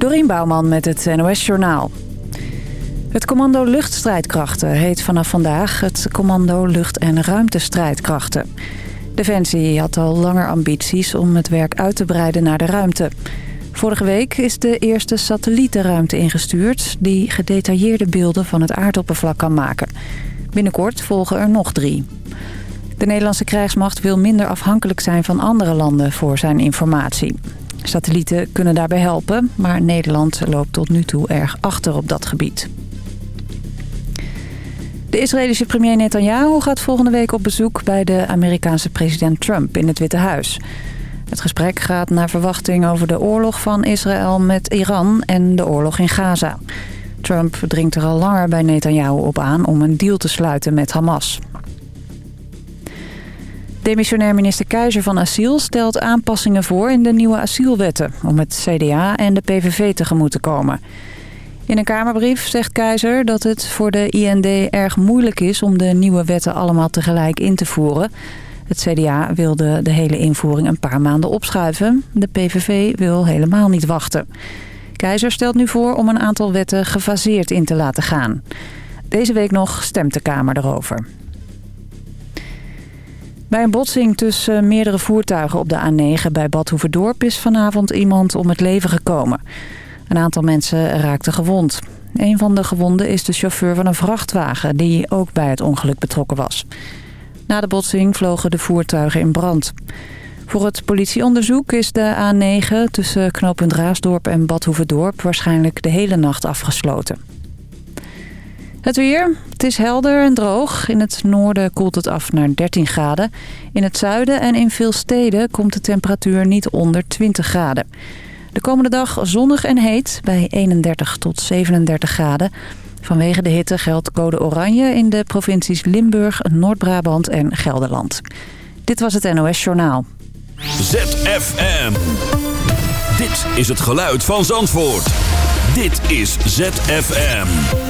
Dorien Bouwman met het NOS Journaal. Het commando luchtstrijdkrachten heet vanaf vandaag het commando lucht- en ruimtestrijdkrachten. Defensie had al langer ambities om het werk uit te breiden naar de ruimte. Vorige week is de eerste satelliet de ruimte ingestuurd... die gedetailleerde beelden van het aardoppervlak kan maken. Binnenkort volgen er nog drie. De Nederlandse krijgsmacht wil minder afhankelijk zijn van andere landen voor zijn informatie. Satellieten kunnen daarbij helpen, maar Nederland loopt tot nu toe erg achter op dat gebied. De Israëlische premier Netanyahu gaat volgende week op bezoek bij de Amerikaanse president Trump in het Witte Huis. Het gesprek gaat naar verwachting over de oorlog van Israël met Iran en de oorlog in Gaza. Trump dringt er al langer bij Netanyahu op aan om een deal te sluiten met Hamas. Demissionair minister Keizer van Asiel stelt aanpassingen voor in de nieuwe asielwetten... om het CDA en de PVV tegemoet te komen. In een Kamerbrief zegt Keizer dat het voor de IND erg moeilijk is... om de nieuwe wetten allemaal tegelijk in te voeren. Het CDA wilde de hele invoering een paar maanden opschuiven. De PVV wil helemaal niet wachten. Keizer stelt nu voor om een aantal wetten gefaseerd in te laten gaan. Deze week nog stemt de Kamer erover. Bij een botsing tussen meerdere voertuigen op de A9 bij Bad Hoeverdorp is vanavond iemand om het leven gekomen. Een aantal mensen raakten gewond. Een van de gewonden is de chauffeur van een vrachtwagen die ook bij het ongeluk betrokken was. Na de botsing vlogen de voertuigen in brand. Voor het politieonderzoek is de A9 tussen knooppunt Raasdorp en Bad Hoeverdorp waarschijnlijk de hele nacht afgesloten. Het weer. Het is helder en droog. In het noorden koelt het af naar 13 graden. In het zuiden en in veel steden komt de temperatuur niet onder 20 graden. De komende dag zonnig en heet bij 31 tot 37 graden. Vanwege de hitte geldt code oranje in de provincies Limburg, Noord-Brabant en Gelderland. Dit was het NOS Journaal. ZFM. Dit is het geluid van Zandvoort. Dit is ZFM.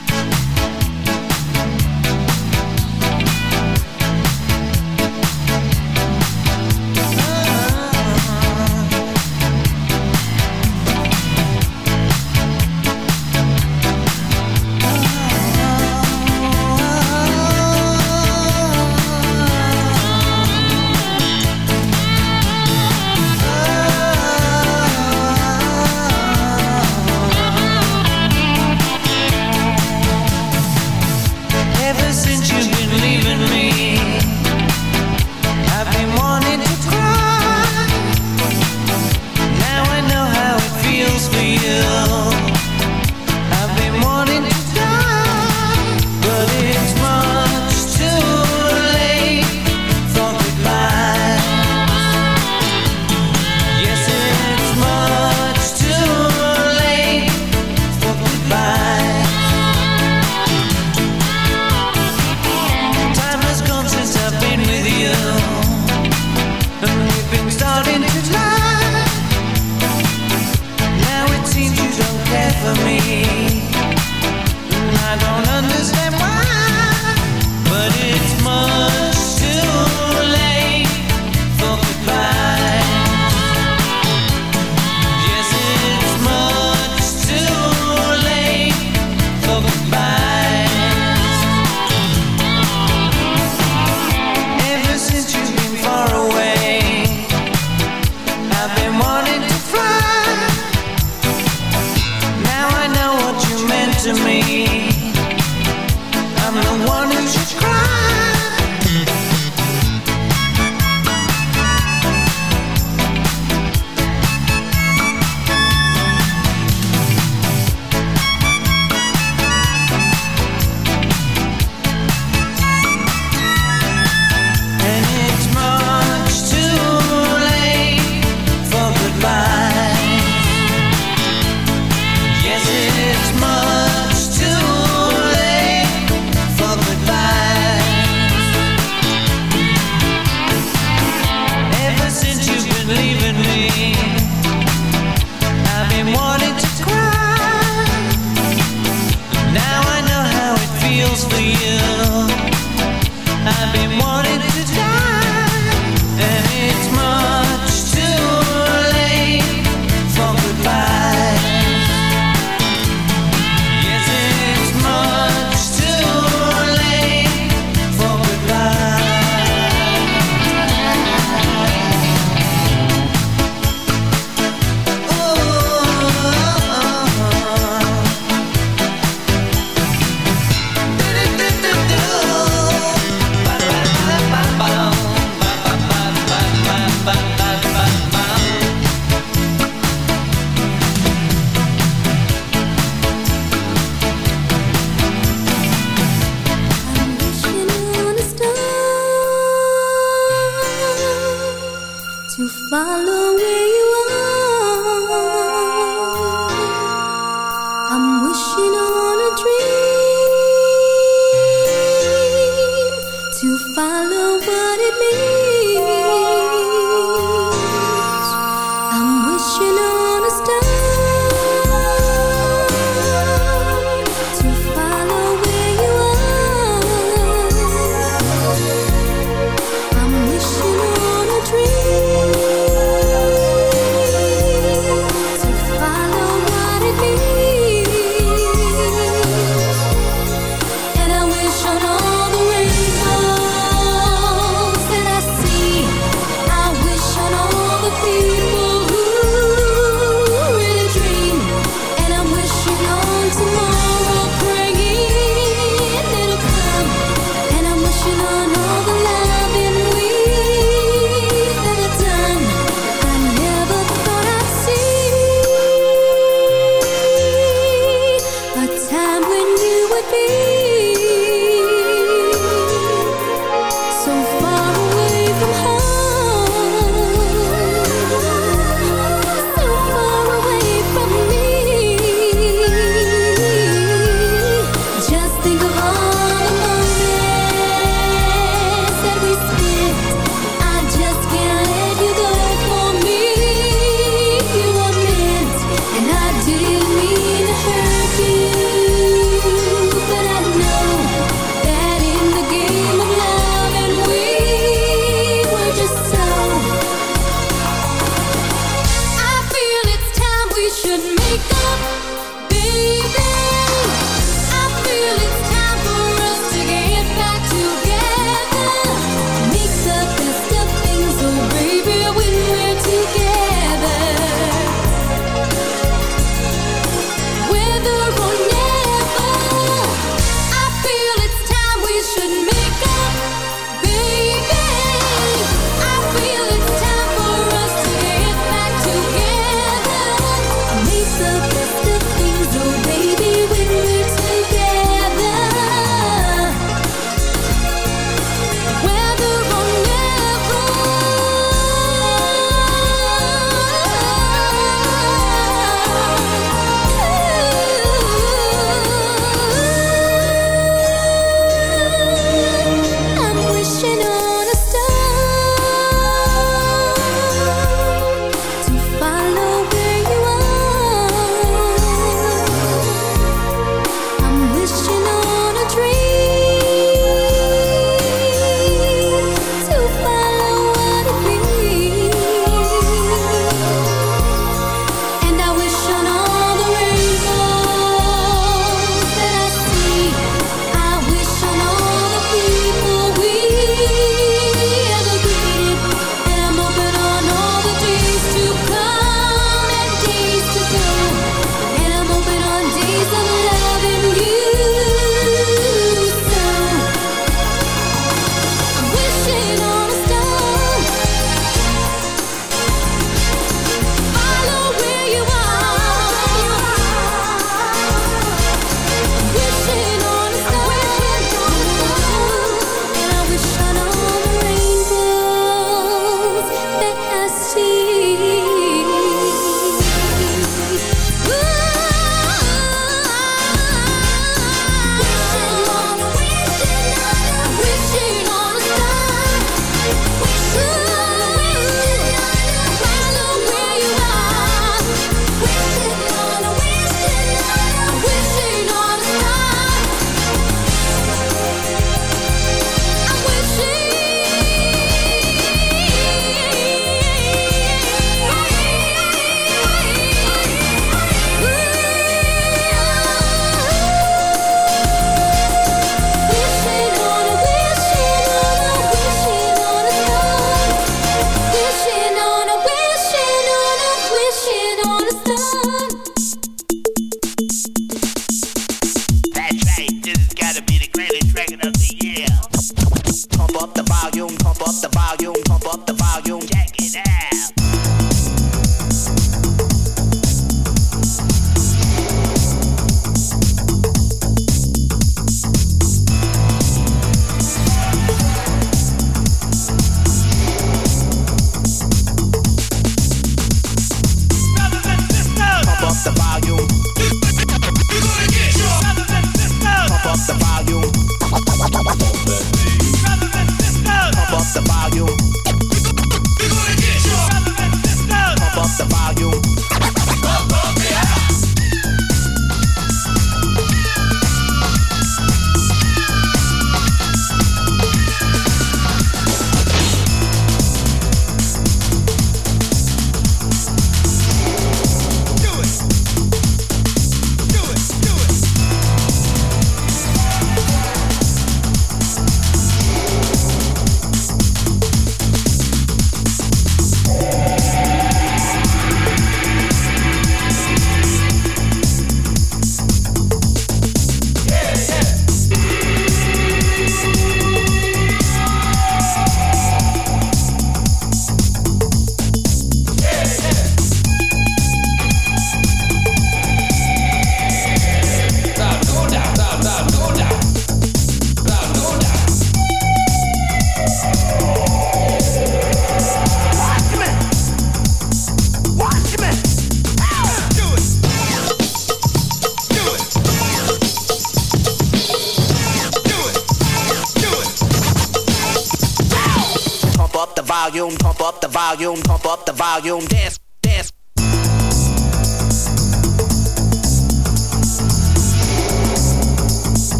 Volume, dance.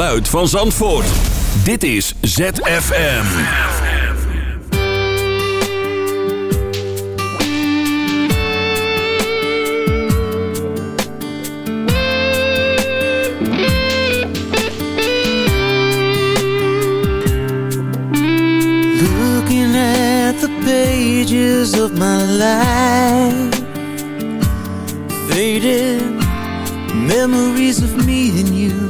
geluid van Zandvoort. Dit is ZFM. Looking at the pages of my life. Faded memories of me and you.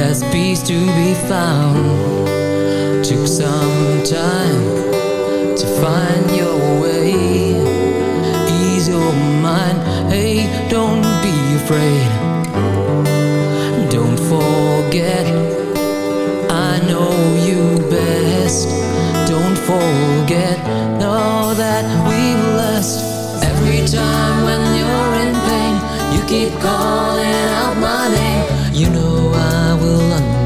there's peace to be found. Took some time to find your way. Ease your mind, hey, don't be afraid. Don't forget, I know you best. Don't forget, know that we've lost Every time when you're in pain, you keep calling out my name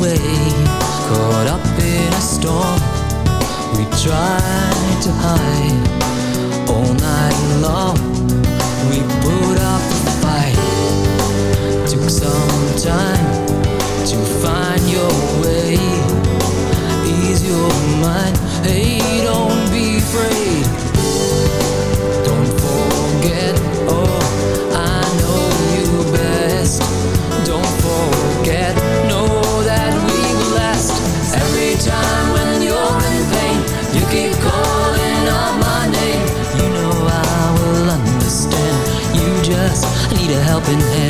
away. Caught up in a storm. We tried to hide All night long. open hand.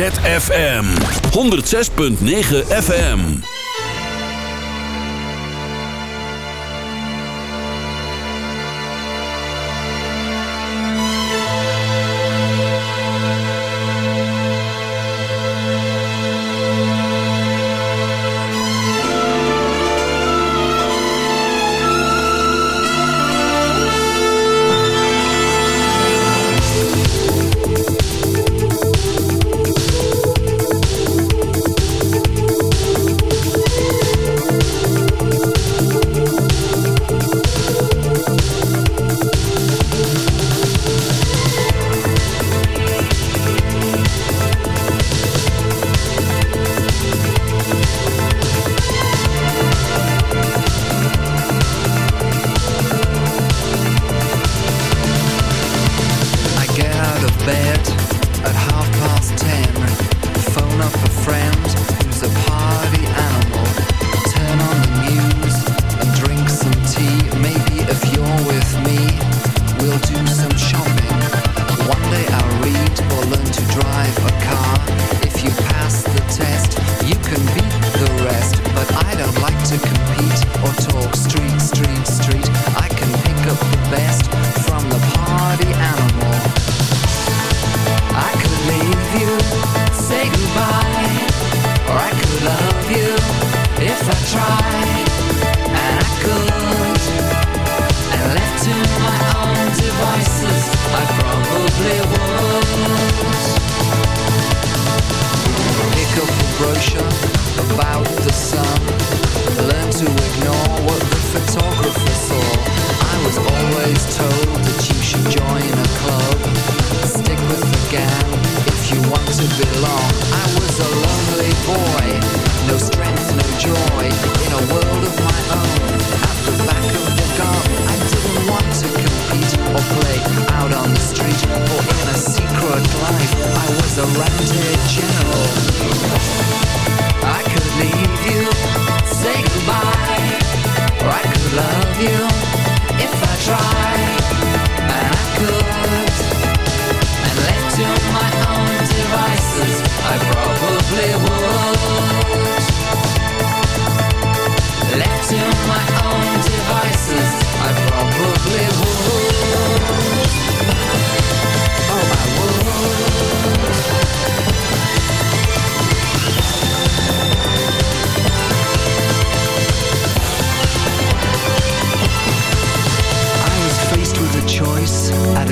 ZFM 106.9 FM. Always told that you should join a club. Stick with the gang if you want to belong. I was a lonely boy, no strength, no joy, in a world of my own. At the back of the garden, I didn't want to compete or play out on the street or in a secret life. I was a rented general. I could leave you, say goodbye, or I could love you play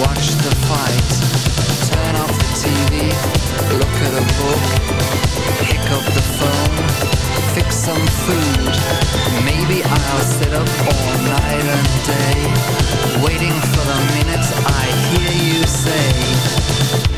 watch the fight. Turn off the TV, look at a book, pick up the phone, fix some food. Maybe I'll sit up all night and day, waiting for the minute I hear you say.